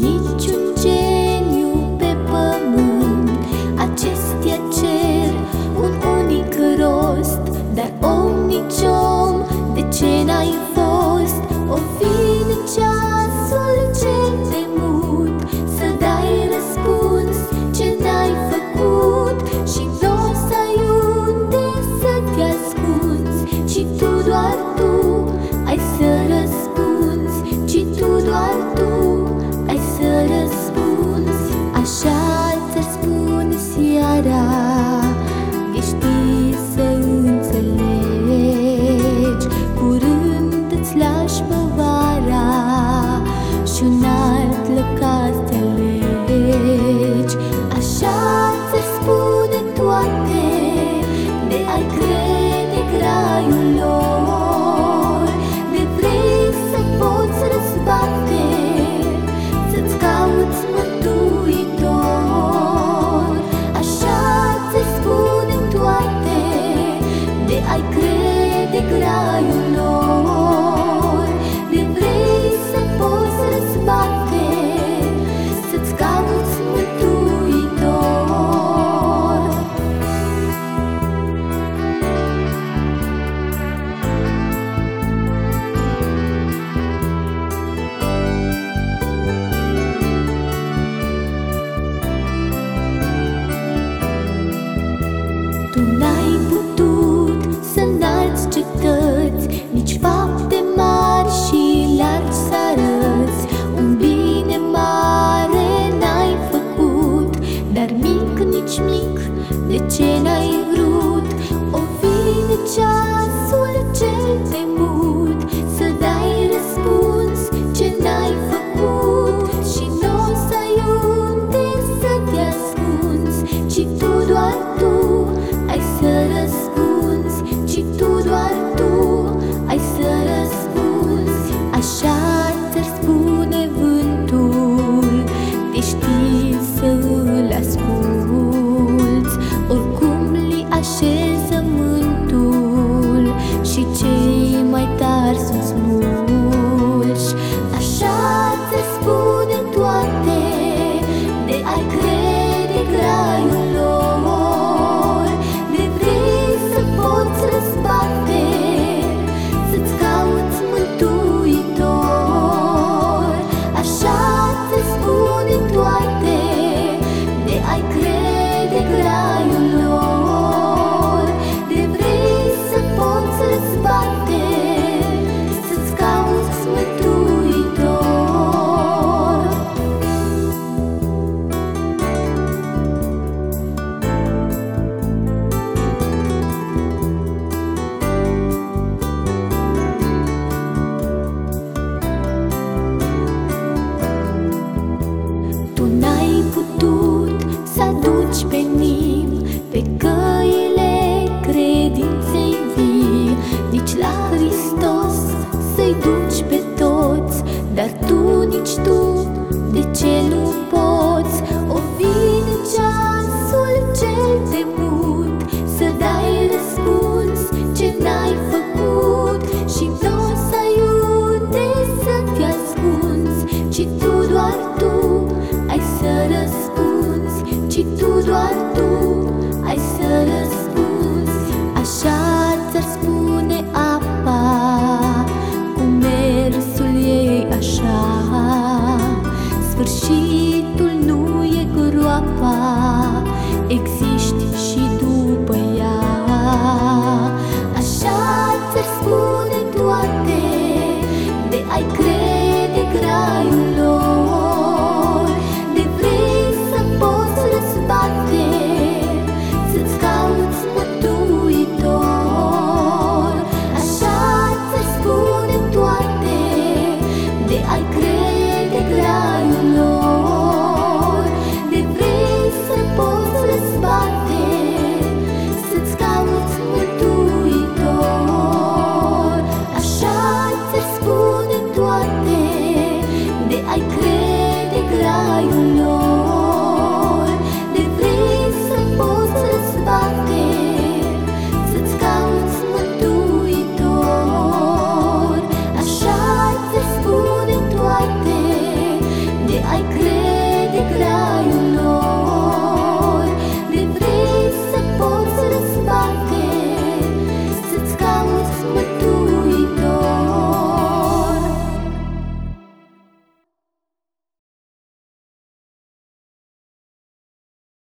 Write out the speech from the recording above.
niciun geniu pe pământ Acestea cer un unic rost Dar om, de ce n-ai fost? O fi you know 不 Dar tu, nici tu, de ce